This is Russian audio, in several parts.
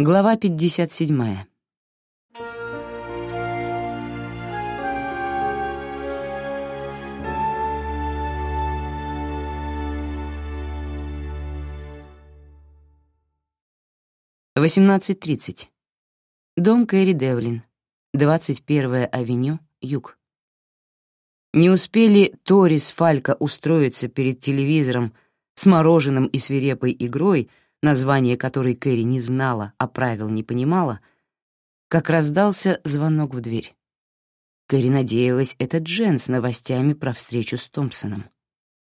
Глава 57. Восемнадцать тридцать. Дом Кэрри Девлин. Двадцать первая авеню, юг. Не успели Тори с Фалька устроиться перед телевизором с мороженым и свирепой игрой — название которой Кэрри не знала, а правил не понимала, как раздался звонок в дверь. Кэрри надеялась, это Джен с новостями про встречу с Томпсоном.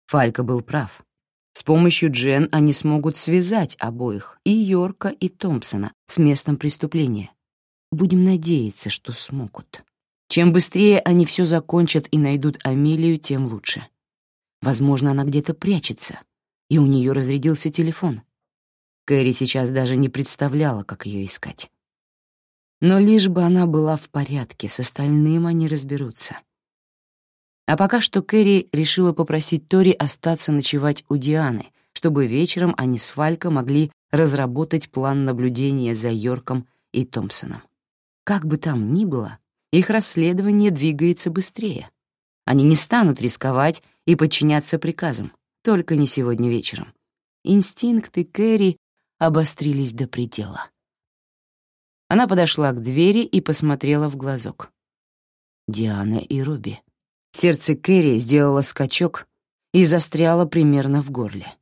Фалька был прав. С помощью Джен они смогут связать обоих, и Йорка, и Томпсона, с местом преступления. Будем надеяться, что смогут. Чем быстрее они все закончат и найдут Амелию, тем лучше. Возможно, она где-то прячется, и у нее разрядился телефон. Кэрри сейчас даже не представляла, как ее искать. Но лишь бы она была в порядке, с остальным они разберутся. А пока что Кэрри решила попросить Тори остаться ночевать у Дианы, чтобы вечером они с Фалько могли разработать план наблюдения за Йорком и Томпсоном. Как бы там ни было, их расследование двигается быстрее. Они не станут рисковать и подчиняться приказам, только не сегодня вечером. Инстинкты Кэрри обострились до предела. Она подошла к двери и посмотрела в глазок. Диана и Руби. Сердце Кэрри сделало скачок и застряло примерно в горле.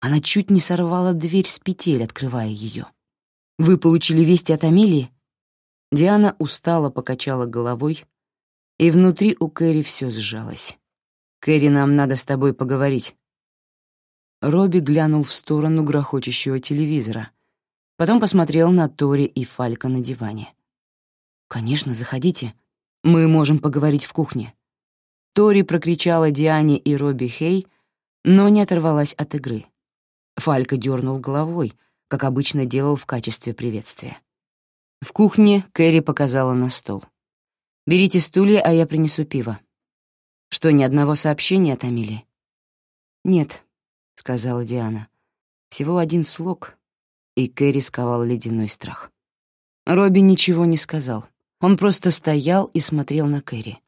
Она чуть не сорвала дверь с петель, открывая ее. «Вы получили вести от Амелии?» Диана устало покачала головой, и внутри у Кэрри все сжалось. «Кэрри, нам надо с тобой поговорить», Робби глянул в сторону грохочущего телевизора, потом посмотрел на Тори и Фалька на диване. «Конечно, заходите. Мы можем поговорить в кухне». Тори прокричала Диане и Робби Хей, но не оторвалась от игры. Фалька дернул головой, как обычно делал в качестве приветствия. В кухне Кэрри показала на стол. «Берите стулья, а я принесу пиво». «Что, ни одного сообщения от Амели?» «Нет», — сказала Диана. Всего один слог, и Кэрри сковал ледяной страх. Робби ничего не сказал. Он просто стоял и смотрел на Кэрри.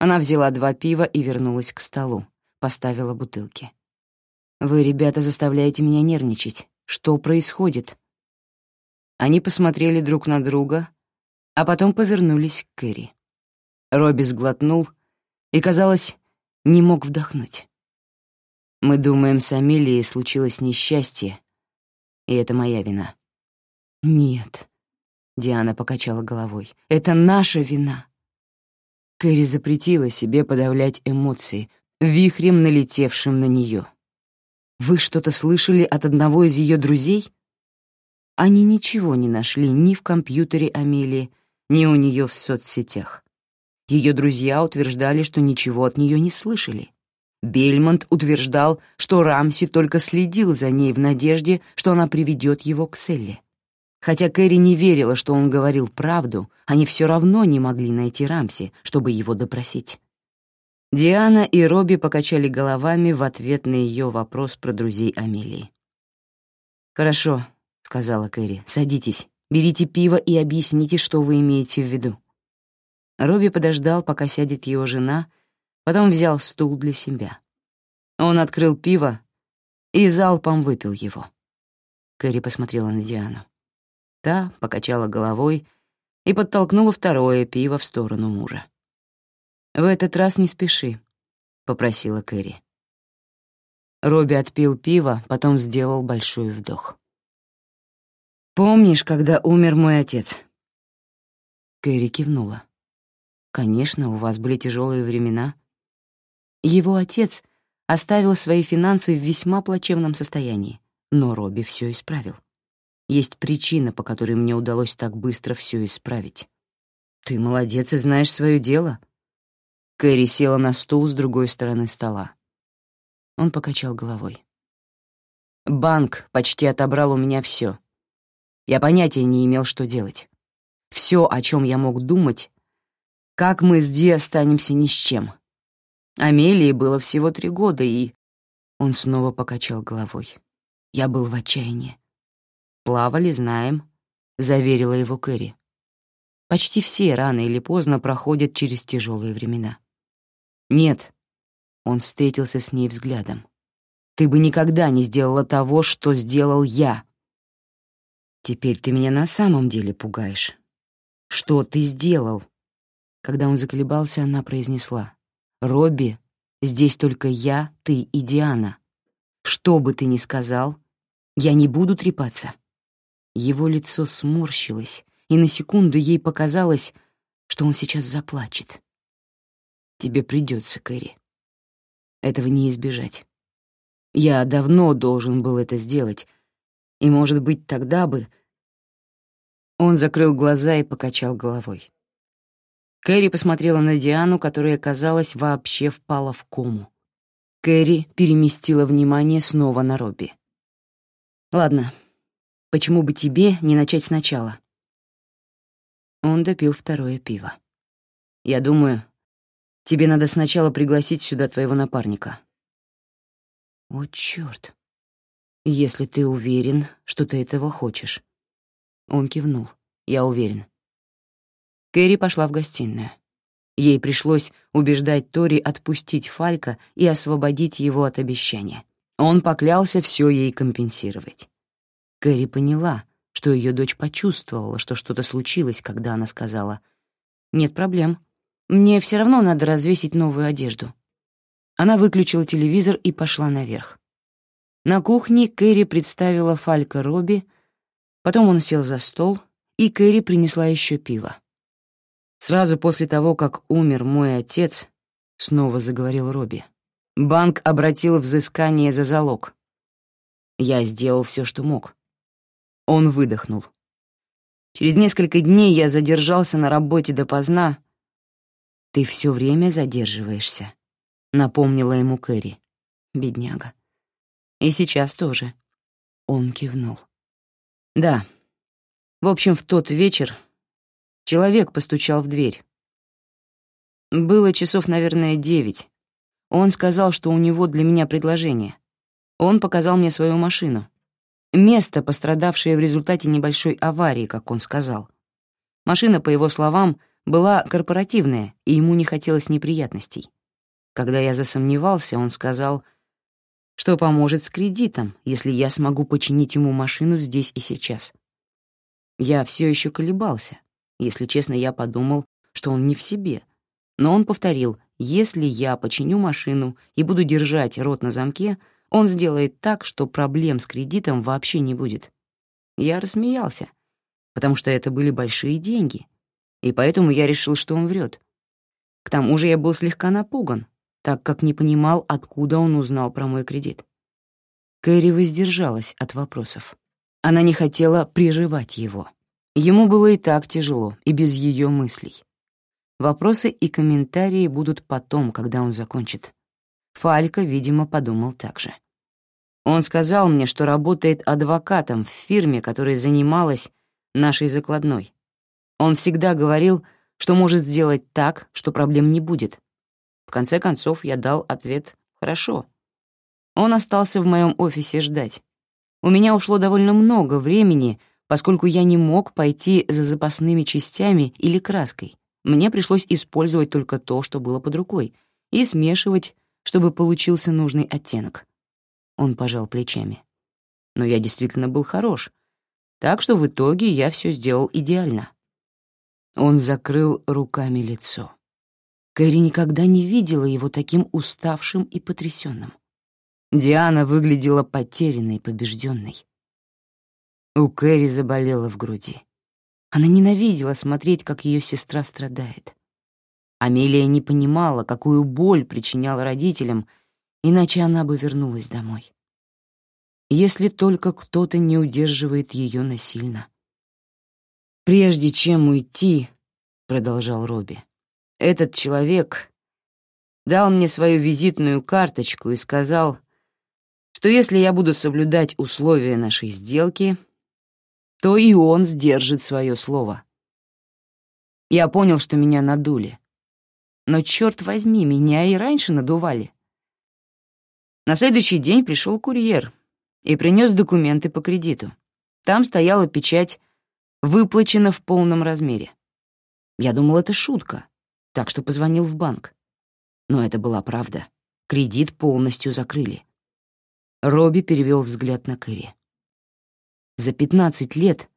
Она взяла два пива и вернулась к столу, поставила бутылки. «Вы, ребята, заставляете меня нервничать. Что происходит?» Они посмотрели друг на друга, а потом повернулись к Кэрри. Робби сглотнул и, казалось, не мог вдохнуть. Мы думаем, с Амелией случилось несчастье, и это моя вина. Нет, Диана покачала головой. Это наша вина. Кэрри запретила себе подавлять эмоции, вихрем налетевшим на нее. Вы что-то слышали от одного из ее друзей? Они ничего не нашли ни в компьютере Амелии, ни у нее в соцсетях. Ее друзья утверждали, что ничего от нее не слышали. Бельмонт утверждал, что Рамси только следил за ней в надежде, что она приведет его к Селле. Хотя Кэрри не верила, что он говорил правду, они все равно не могли найти Рамси, чтобы его допросить. Диана и Робби покачали головами в ответ на ее вопрос про друзей Амелии. «Хорошо», — сказала Кэрри, — «садитесь, берите пиво и объясните, что вы имеете в виду». Робби подождал, пока сядет его жена, — потом взял стул для себя. Он открыл пиво и залпом выпил его. Кэрри посмотрела на Диану. Та покачала головой и подтолкнула второе пиво в сторону мужа. «В этот раз не спеши», — попросила Кэрри. Робби отпил пиво, потом сделал большой вдох. «Помнишь, когда умер мой отец?» Кэрри кивнула. «Конечно, у вас были тяжелые времена, его отец оставил свои финансы в весьма плачевном состоянии, но Робби все исправил. Есть причина, по которой мне удалось так быстро все исправить. Ты молодец и знаешь свое дело. Кэрри села на стул с другой стороны стола. Он покачал головой. Банк почти отобрал у меня все. Я понятия не имел, что делать. Все, о чем я мог думать, как мы с Ди останемся ни с чем. Амелии было всего три года, и... Он снова покачал головой. Я был в отчаянии. Плавали, знаем. — заверила его Кэрри. «Почти все рано или поздно проходят через тяжелые времена». «Нет», — он встретился с ней взглядом. «Ты бы никогда не сделала того, что сделал я». «Теперь ты меня на самом деле пугаешь. Что ты сделал?» Когда он заколебался, она произнесла. «Робби, здесь только я, ты и Диана. Что бы ты ни сказал, я не буду трепаться». Его лицо сморщилось, и на секунду ей показалось, что он сейчас заплачет. «Тебе придется, Кэрри. Этого не избежать. Я давно должен был это сделать, и, может быть, тогда бы...» Он закрыл глаза и покачал головой. Кэрри посмотрела на Диану, которая, казалось, вообще впала в кому. Кэрри переместила внимание снова на Робби. «Ладно, почему бы тебе не начать сначала?» Он допил второе пиво. «Я думаю, тебе надо сначала пригласить сюда твоего напарника». «О, чёрт! Если ты уверен, что ты этого хочешь». Он кивнул. «Я уверен». Кэрри пошла в гостиную. Ей пришлось убеждать Тори отпустить Фалька и освободить его от обещания. Он поклялся все ей компенсировать. Кэрри поняла, что ее дочь почувствовала, что что-то случилось, когда она сказала «Нет проблем. Мне все равно надо развесить новую одежду». Она выключила телевизор и пошла наверх. На кухне Кэрри представила Фалька Робби, потом он сел за стол, и Кэрри принесла еще пиво. Сразу после того, как умер мой отец, снова заговорил Робби, банк обратил взыскание за залог. Я сделал все, что мог. Он выдохнул. Через несколько дней я задержался на работе допоздна. Ты все время задерживаешься, напомнила ему Кэрри. Бедняга. И сейчас тоже. Он кивнул. Да. В общем, в тот вечер Человек постучал в дверь. Было часов, наверное, девять. Он сказал, что у него для меня предложение. Он показал мне свою машину. Место, пострадавшее в результате небольшой аварии, как он сказал. Машина, по его словам, была корпоративная, и ему не хотелось неприятностей. Когда я засомневался, он сказал, что поможет с кредитом, если я смогу починить ему машину здесь и сейчас. Я все еще колебался, если честно, я подумал, что он не в себе. Но он повторил, если я починю машину и буду держать рот на замке, он сделает так, что проблем с кредитом вообще не будет. Я рассмеялся, потому что это были большие деньги, и поэтому я решил, что он врет. К тому же я был слегка напуган, так как не понимал, откуда он узнал про мой кредит. Кэрри воздержалась от вопросов. Она не хотела прерывать его. Ему было и так тяжело, и без ее мыслей. Вопросы и комментарии будут потом, когда он закончит. Фалька, видимо, подумал так же. Он сказал мне, что работает адвокатом в фирме, которая занималась нашей закладной. Он всегда говорил, что может сделать так, что проблем не будет. В конце концов, я дал ответ «хорошо». Он остался в моем офисе ждать. У меня ушло довольно много времени — Поскольку я не мог пойти за запасными частями или краской, мне пришлось использовать только то, что было под рукой, и смешивать, чтобы получился нужный оттенок. Он пожал плечами. Но я действительно был хорош, так что в итоге я все сделал идеально. Он закрыл руками лицо. Кэрри никогда не видела его таким уставшим и потрясенным. Диана выглядела потерянной, побежденной. У Кэрри заболела в груди. Она ненавидела смотреть, как ее сестра страдает. Амелия не понимала, какую боль причиняла родителям, иначе она бы вернулась домой. Если только кто-то не удерживает ее насильно. «Прежде чем уйти», — продолжал Робби, — «этот человек дал мне свою визитную карточку и сказал, что если я буду соблюдать условия нашей сделки, то и он сдержит свое слово. Я понял, что меня надули. Но, черт возьми, меня и раньше надували. На следующий день пришел курьер и принес документы по кредиту. Там стояла печать выплачено в полном размере. Я думал, это шутка, так что позвонил в банк. Но это была правда. Кредит полностью закрыли. Робби перевел взгляд на Кэрри. За 15 лет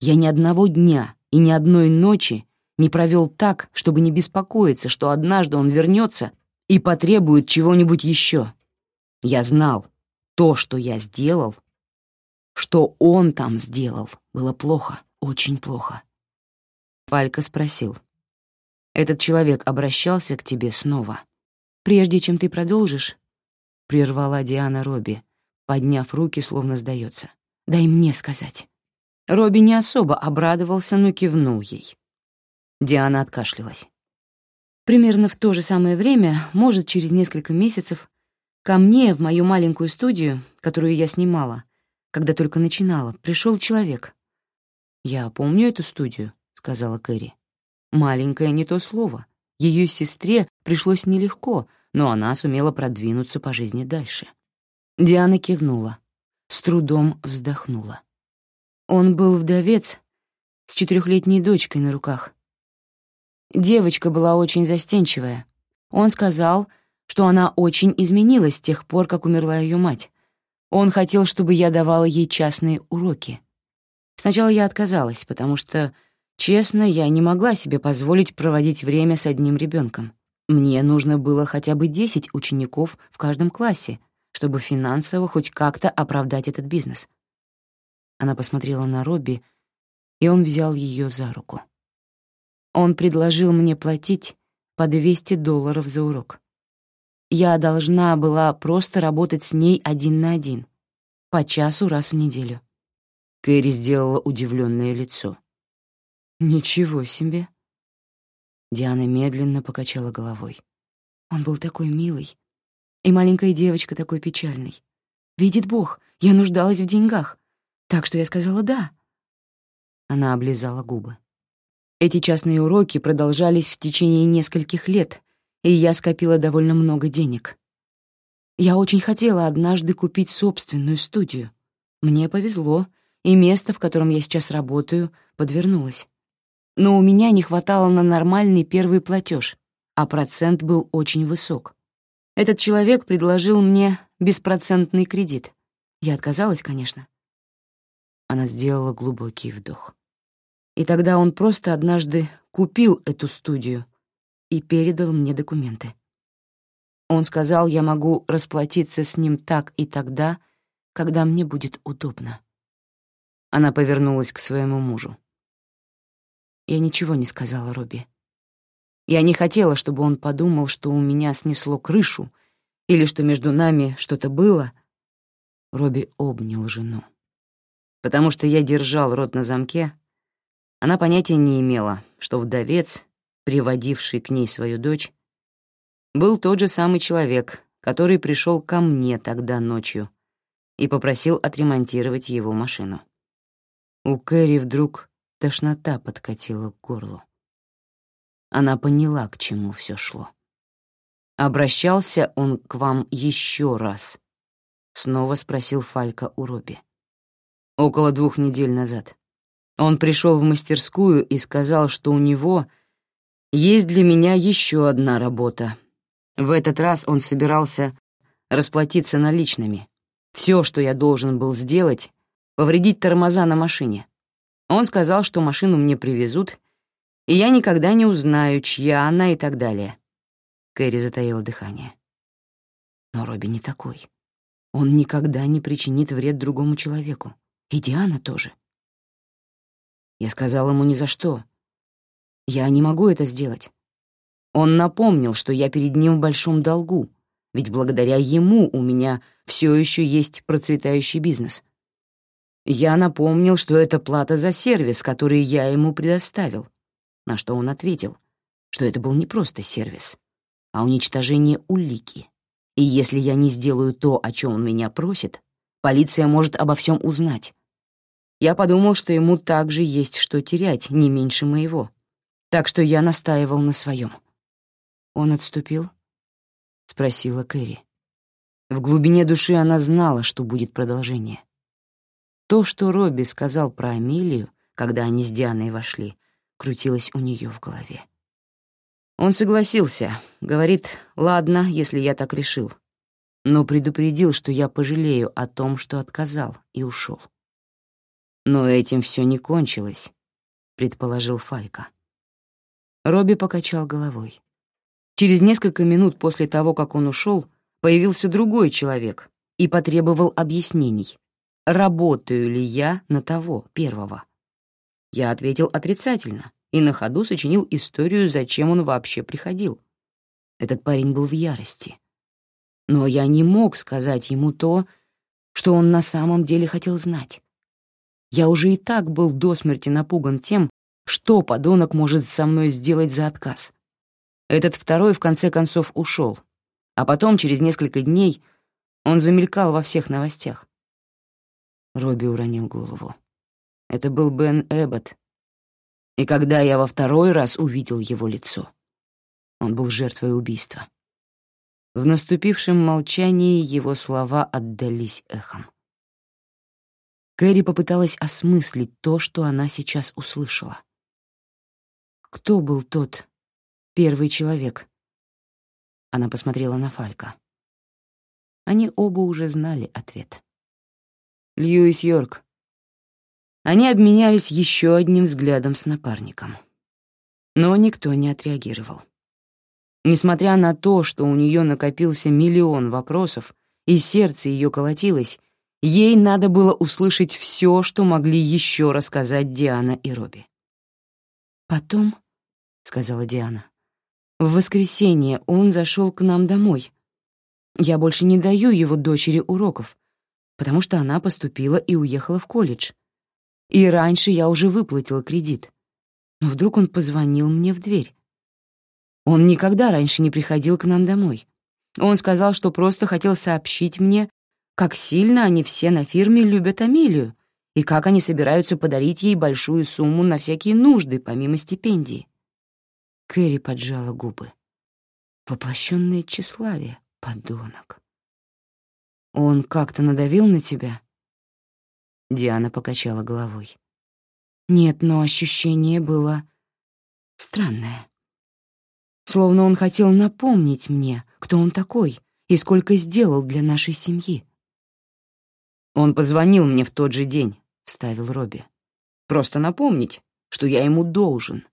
я ни одного дня и ни одной ночи не провел так, чтобы не беспокоиться, что однажды он вернется и потребует чего-нибудь еще. Я знал, то, что я сделал, что он там сделал, было плохо, очень плохо. Фалька спросил. «Этот человек обращался к тебе снова?» «Прежде чем ты продолжишь», — прервала Диана Робби, подняв руки, словно сдается. «Дай мне сказать». Робби не особо обрадовался, но кивнул ей. Диана откашлялась. Примерно в то же самое время, может, через несколько месяцев, ко мне в мою маленькую студию, которую я снимала, когда только начинала, пришел человек. «Я помню эту студию», — сказала Кэрри. «Маленькая не то слово. Ее сестре пришлось нелегко, но она сумела продвинуться по жизни дальше». Диана кивнула, с трудом вздохнула. Он был вдовец с четырехлетней дочкой на руках. Девочка была очень застенчивая. Он сказал, что она очень изменилась с тех пор, как умерла ее мать. Он хотел, чтобы я давала ей частные уроки. Сначала я отказалась, потому что, честно, я не могла себе позволить проводить время с одним ребенком. Мне нужно было хотя бы 10 учеников в каждом классе, чтобы финансово хоть как-то оправдать этот бизнес. Она посмотрела на Робби, и он взял ее за руку. Он предложил мне платить по 200 долларов за урок. Я должна была просто работать с ней один на один, по часу раз в неделю. Кэрри сделала удивленное лицо. «Ничего себе!» Диана медленно покачала головой. Он был такой милый, и маленькая девочка такой печальной. Видит Бог, я нуждалась в деньгах, так что я сказала «да». Она облизала губы. Эти частные уроки продолжались в течение нескольких лет, и я скопила довольно много денег. Я очень хотела однажды купить собственную студию. Мне повезло, и место, в котором я сейчас работаю, подвернулось. Но у меня не хватало на нормальный первый платеж, а процент был очень высок. Этот человек предложил мне беспроцентный кредит. Я отказалась, конечно. Она сделала глубокий вдох. И тогда он просто однажды купил эту студию и передал мне документы. Он сказал, я могу расплатиться с ним так и тогда, когда мне будет удобно. Она повернулась к своему мужу. Я ничего не сказала Робби. Я не хотела, чтобы он подумал, что у меня снесло крышу или что между нами что-то было. Робби обнял жену. Потому что я держал рот на замке, она понятия не имела, что вдовец, приводивший к ней свою дочь, был тот же самый человек, который пришел ко мне тогда ночью и попросил отремонтировать его машину. У Кэрри вдруг тошнота подкатила к горлу. Она поняла, к чему все шло. «Обращался он к вам еще раз?» — снова спросил Фалька у Робби. «Около двух недель назад. Он пришел в мастерскую и сказал, что у него есть для меня еще одна работа. В этот раз он собирался расплатиться наличными. Все, что я должен был сделать, повредить тормоза на машине. Он сказал, что машину мне привезут, и я никогда не узнаю, чья она и так далее. Кэрри затаила дыхание. Но Робби не такой. Он никогда не причинит вред другому человеку. И Диана тоже. Я сказал ему ни за что. Я не могу это сделать. Он напомнил, что я перед ним в большом долгу, ведь благодаря ему у меня все еще есть процветающий бизнес. Я напомнил, что это плата за сервис, который я ему предоставил, на что он ответил, что это был не просто сервис, а уничтожение улики. И если я не сделаю то, о чем он меня просит, полиция может обо всем узнать. Я подумал, что ему также есть что терять, не меньше моего. Так что я настаивал на своем. Он отступил? Спросила Кэрри. В глубине души она знала, что будет продолжение. То, что Робби сказал про Амелию, когда они с Дианой вошли, крутилось у нее в голове. Он согласился, говорит, ладно, если я так решил, но предупредил, что я пожалею о том, что отказал, и ушел. Но этим все не кончилось, предположил Фалька. Робби покачал головой. Через несколько минут после того, как он ушел, появился другой человек и потребовал объяснений, работаю ли я на того, первого. Я ответил отрицательно и на ходу сочинил историю, зачем он вообще приходил. Этот парень был в ярости. Но я не мог сказать ему то, что он на самом деле хотел знать. Я уже и так был до смерти напуган тем, что подонок может со мной сделать за отказ. Этот второй в конце концов ушел, а потом, через несколько дней, он замелькал во всех новостях. Робби уронил голову. Это был Бен Эббот. И когда я во второй раз увидел его лицо, он был жертвой убийства. В наступившем молчании его слова отдались эхом. Кэрри попыталась осмыслить то, что она сейчас услышала. Кто был тот первый человек? Она посмотрела на Фалька. Они оба уже знали ответ. Льюис Йорк. Они обменялись еще одним взглядом с напарником. Но никто не отреагировал. Несмотря на то, что у нее накопился миллион вопросов, и сердце ее колотилось, ей надо было услышать все, что могли еще рассказать Диана и Робби. «Потом», — сказала Диана, — «в воскресенье он зашел к нам домой. Я больше не даю его дочери уроков, потому что она поступила и уехала в колледж. И раньше я уже выплатила кредит. Но вдруг он позвонил мне в дверь. Он никогда раньше не приходил к нам домой. Он сказал, что просто хотел сообщить мне, как сильно они все на фирме любят Амелию и как они собираются подарить ей большую сумму на всякие нужды, помимо стипендии. Кэрри поджала губы. Воплощенное тщеславие, подонок. Он как-то надавил на тебя? Диана покачала головой. Нет, но ощущение было странное. Словно он хотел напомнить мне, кто он такой и сколько сделал для нашей семьи. Он позвонил мне в тот же день, вставил Робби. Просто напомнить, что я ему должен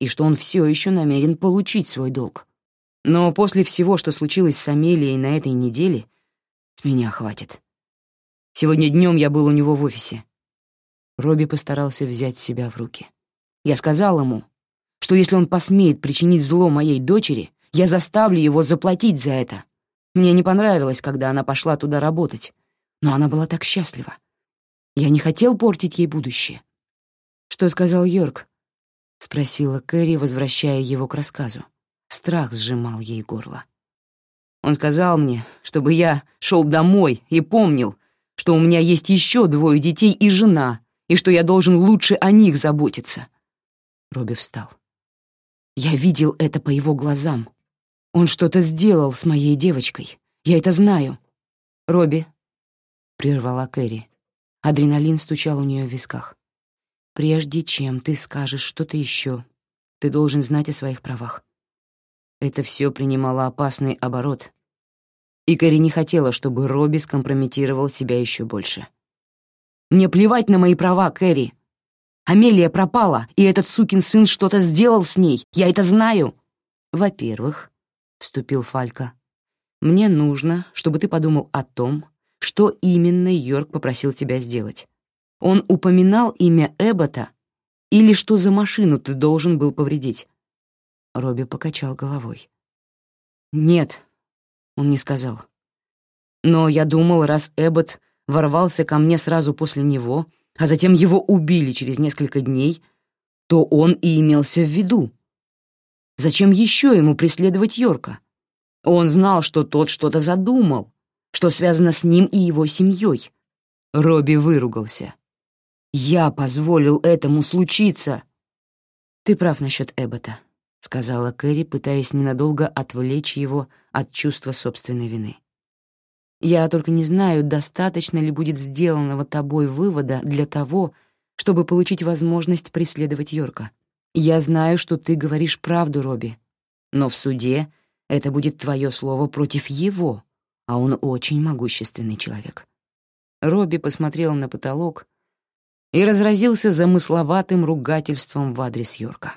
и что он все еще намерен получить свой долг. Но после всего, что случилось с Амелией на этой неделе, с меня хватит. Сегодня днем я был у него в офисе. Робби постарался взять себя в руки. Я сказал ему, что если он посмеет причинить зло моей дочери, я заставлю его заплатить за это. Мне не понравилось, когда она пошла туда работать, но она была так счастлива. Я не хотел портить ей будущее. «Что сказал Йорк?» — спросила Кэрри, возвращая его к рассказу. Страх сжимал ей горло. Он сказал мне, чтобы я шел домой и помнил, что у меня есть еще двое детей и жена, и что я должен лучше о них заботиться. Робби встал. Я видел это по его глазам. Он что-то сделал с моей девочкой. Я это знаю. Робби, прервала Кэрри. Адреналин стучал у нее в висках. Прежде чем ты скажешь что-то еще, ты должен знать о своих правах. Это все принимало опасный оборот, и Кэрри не хотела, чтобы Робби скомпрометировал себя еще больше. «Мне плевать на мои права, Кэрри. Амелия пропала, и этот сукин сын что-то сделал с ней. Я это знаю». «Во-первых», — вступил Фалька, — «мне нужно, чтобы ты подумал о том, что именно Йорк попросил тебя сделать. Он упоминал имя Эббота или что за машину ты должен был повредить?» Робби покачал головой. «Нет», — он не сказал. «Но я думал, раз Эббот ворвался ко мне сразу после него, а затем его убили через несколько дней, то он и имелся в виду. Зачем еще ему преследовать Йорка? Он знал, что тот что-то задумал, что связано с ним и его семьей». Робби выругался. «Я позволил этому случиться!» «Ты прав насчет Эббота», — сказала Кэрри, пытаясь ненадолго отвлечь его от чувства собственной вины. «Я только не знаю, достаточно ли будет сделанного тобой вывода для того, чтобы получить возможность преследовать Йорка. Я знаю, что ты говоришь правду, Робби, но в суде это будет твое слово против его, а он очень могущественный человек». Робби посмотрел на потолок и разразился замысловатым ругательством в адрес Йорка.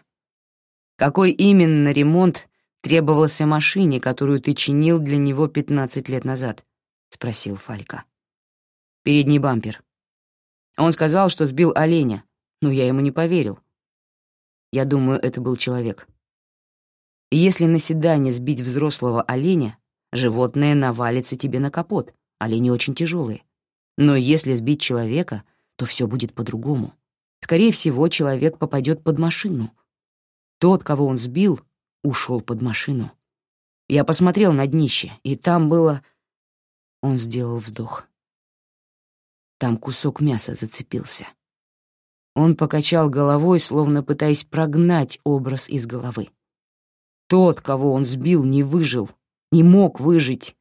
«Какой именно ремонт требовался машине, которую ты чинил для него 15 лет назад?» — спросил Фалька. «Передний бампер. Он сказал, что сбил оленя, но я ему не поверил. Я думаю, это был человек. Если на седане сбить взрослого оленя, животное навалится тебе на капот, олени очень тяжелые. Но если сбить человека, то все будет по-другому. Скорее всего, человек попадет под машину. Тот, кого он сбил, ушел под машину. Я посмотрел на днище, и там было... Он сделал вдох. Там кусок мяса зацепился. Он покачал головой, словно пытаясь прогнать образ из головы. Тот, кого он сбил, не выжил, не мог выжить.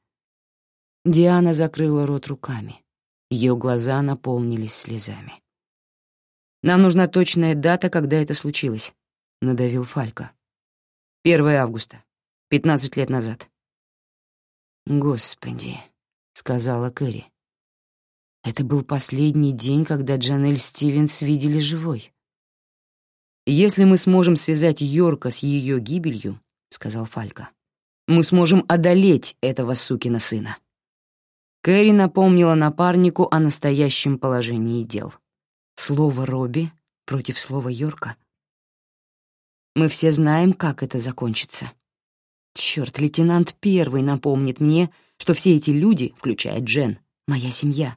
Диана закрыла рот руками. Ее глаза наполнились слезами. «Нам нужна точная дата, когда это случилось», — надавил Фалька. «1 августа, 15 лет назад». «Господи», — сказала Кэрри. Это был последний день, когда Джанель Стивенс видели живой. «Если мы сможем связать Йорка с ее гибелью», — сказал Фалька, — «мы сможем одолеть этого сукина сына». Кэрри напомнила напарнику о настоящем положении дел. Слово Робби против слова Йорка. Мы все знаем, как это закончится. Черт, лейтенант первый напомнит мне, что все эти люди, включая Джен, моя семья.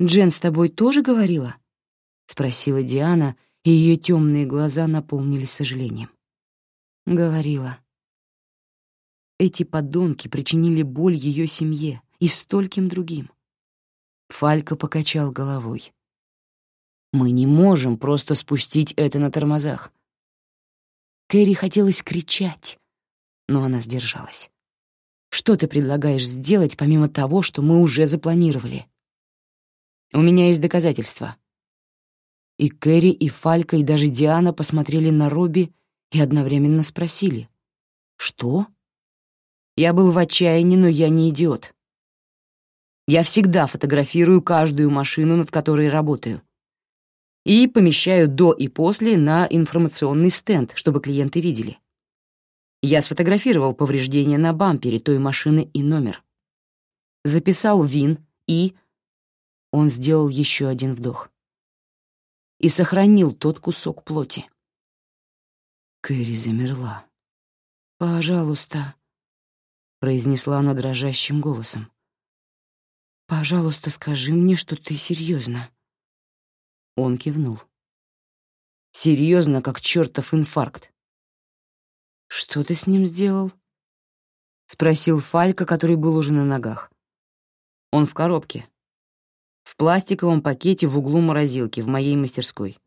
«Джен с тобой тоже говорила?» — спросила Диана, и ее темные глаза наполнились сожалением. «Говорила». Эти подонки причинили боль ее семье и стольким другим. Фалька покачал головой. «Мы не можем просто спустить это на тормозах». Кэрри хотелось кричать, но она сдержалась. «Что ты предлагаешь сделать помимо того, что мы уже запланировали?» У меня есть доказательства». И Кэрри, и Фалька, и даже Диана посмотрели на Робби и одновременно спросили. «Что?» Я был в отчаянии, но я не идиот. Я всегда фотографирую каждую машину, над которой работаю. И помещаю до и после на информационный стенд, чтобы клиенты видели. Я сфотографировал повреждения на бампере той машины и номер. Записал ВИН и он сделал еще один вдох. И сохранил тот кусок плоти. Кэрри замерла. «Пожалуйста», — произнесла она дрожащим голосом. «Пожалуйста, скажи мне, что ты серьезно. Он кивнул. Серьезно, как чертов инфаркт. «Что ты с ним сделал?» — спросил Фалька, который был уже на ногах. «Он в коробке в пластиковом пакете в углу морозилки в моей мастерской.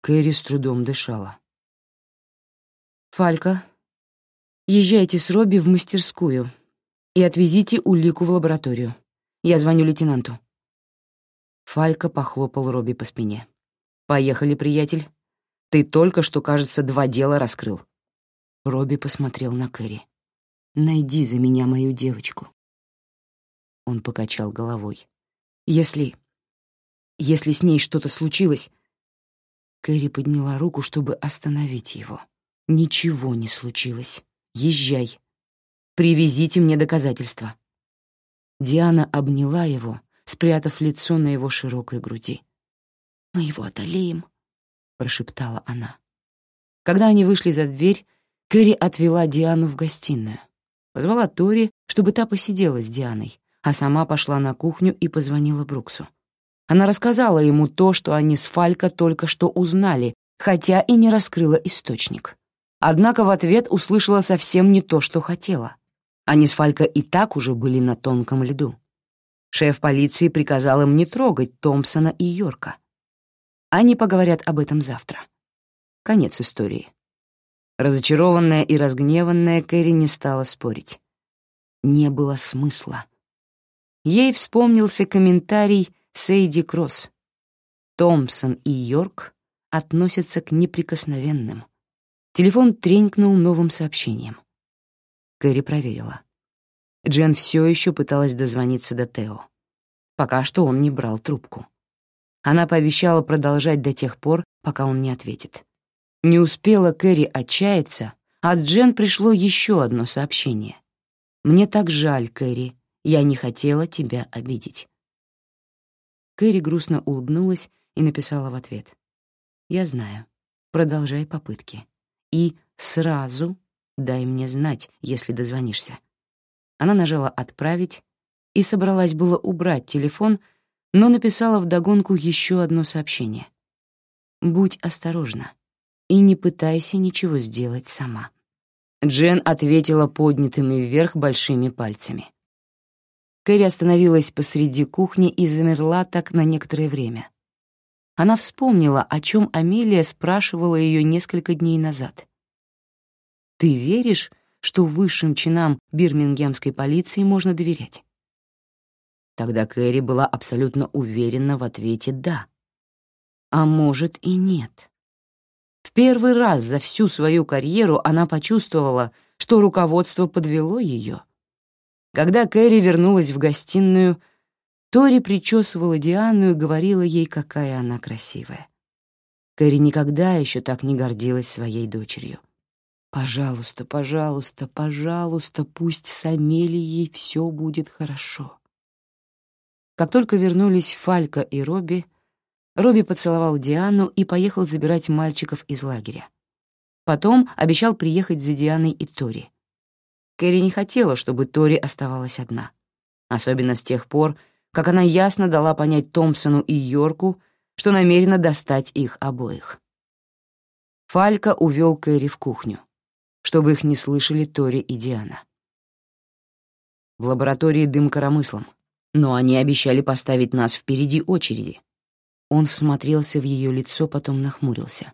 Кэрри с трудом дышала. «Фалька, езжайте с Робби в мастерскую и отвезите улику в лабораторию. Я звоню лейтенанту». Фалька похлопал Робби по спине. «Поехали, приятель. Ты только что, кажется, два дела раскрыл». Робби посмотрел на Кэрри. «Найди за меня мою девочку». Он покачал головой. Если... Если с ней что-то случилось... Кэрри подняла руку, чтобы остановить его. Ничего не случилось. Езжай. Привезите мне доказательства. Диана обняла его, спрятав лицо на его широкой груди. «Мы его одолеем», — прошептала она. Когда они вышли за дверь, Кэрри отвела Диану в гостиную. Позвала Тори, чтобы та посидела с Дианой, а сама пошла на кухню и позвонила Бруксу. Она рассказала ему то, что они с Фалько только что узнали, хотя и не раскрыла источник. Однако в ответ услышала совсем не то, что хотела. Они с Фалько и так уже были на тонком льду. Шеф полиции приказал им не трогать Томпсона и Йорка. Они поговорят об этом завтра. Конец истории. Разочарованная и разгневанная Кэрри не стала спорить. Не было смысла. Ей вспомнился комментарий Сейди Кросс. Томпсон и Йорк относятся к неприкосновенным. Телефон тренькнул новым сообщением. Кэрри проверила. Джен все еще пыталась дозвониться до Тео. Пока что он не брал трубку. Она пообещала продолжать до тех пор, пока он не ответит. Не успела Кэрри отчаяться, а Джен пришло еще одно сообщение. «Мне так жаль, Кэрри, я не хотела тебя обидеть». Кэрри грустно улыбнулась и написала в ответ. «Я знаю. Продолжай попытки. И сразу дай мне знать, если дозвонишься». Она нажала «Отправить» и собралась было убрать телефон, но написала вдогонку еще одно сообщение. «Будь осторожна и не пытайся ничего сделать сама». Джен ответила поднятыми вверх большими пальцами. Кэрри остановилась посреди кухни и замерла так на некоторое время. Она вспомнила, о чем Амелия спрашивала ее несколько дней назад. «Ты веришь, что высшим чинам бирмингемской полиции можно доверять?» Тогда Кэрри была абсолютно уверена в ответе «да». А может и нет. В первый раз за всю свою карьеру она почувствовала, что руководство подвело ее. Когда Кэрри вернулась в гостиную, Тори причесывала Диану и говорила ей, какая она красивая. Кэрри никогда еще так не гордилась своей дочерью. «Пожалуйста, пожалуйста, пожалуйста, пусть с Амелией все будет хорошо». Как только вернулись Фалька и Робби, Робби поцеловал Диану и поехал забирать мальчиков из лагеря. Потом обещал приехать за Дианой и Тори. Кэрри не хотела, чтобы Тори оставалась одна. Особенно с тех пор, как она ясно дала понять Томпсону и Йорку, что намерена достать их обоих. Фалька увел Кэрри в кухню, чтобы их не слышали Тори и Диана. В лаборатории дым коромыслом но они обещали поставить нас впереди очереди. Он всмотрелся в ее лицо, потом нахмурился.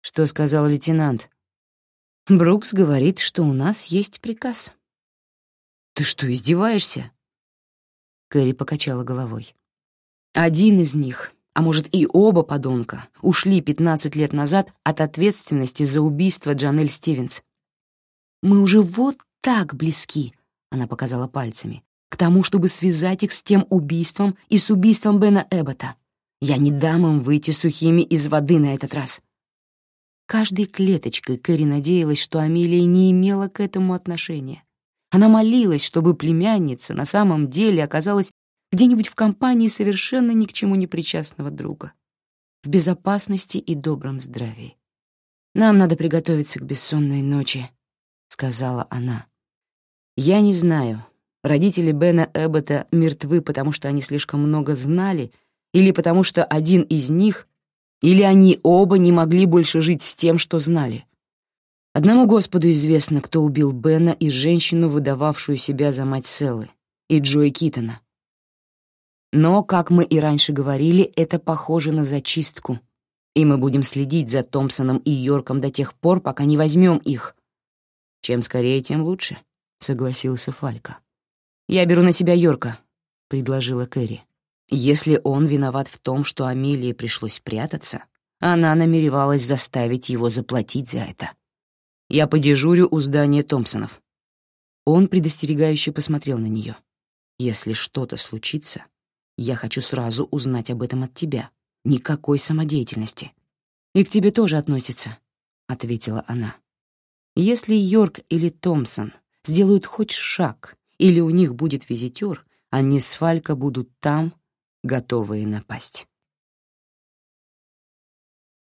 Что сказал лейтенант? Брукс говорит, что у нас есть приказ. Ты что, издеваешься? Кэрри покачала головой. Один из них, а может и оба подонка, ушли 15 лет назад от ответственности за убийство Джанель Стивенс. Мы уже вот так близки, она показала пальцами, к тому, чтобы связать их с тем убийством и с убийством Бена Эббота. Я не дам им выйти сухими из воды на этот раз. Каждой клеточкой Кэрри надеялась, что Амелия не имела к этому отношения. Она молилась, чтобы племянница на самом деле оказалась где-нибудь в компании совершенно ни к чему не причастного друга, в безопасности и добром здравии. «Нам надо приготовиться к бессонной ночи», — сказала она. «Я не знаю, Родители Бена Эббота мертвы, потому что они слишком много знали, или потому что один из них, или они оба не могли больше жить с тем, что знали. Одному Господу известно, кто убил Бена и женщину, выдававшую себя за мать Селлы, и Джои Китона. Но, как мы и раньше говорили, это похоже на зачистку, и мы будем следить за Томпсоном и Йорком до тех пор, пока не возьмем их. Чем скорее, тем лучше, — согласился Фалька. «Я беру на себя Йорка», — предложила Кэрри. Если он виноват в том, что Амелии пришлось прятаться, она намеревалась заставить его заплатить за это. Я подежурю у здания Томпсонов. Он предостерегающе посмотрел на нее. «Если что-то случится, я хочу сразу узнать об этом от тебя. Никакой самодеятельности. И к тебе тоже относится», — ответила она. «Если Йорк или Томпсон сделают хоть шаг или у них будет визитер, они с Фалька будут там, готовые напасть.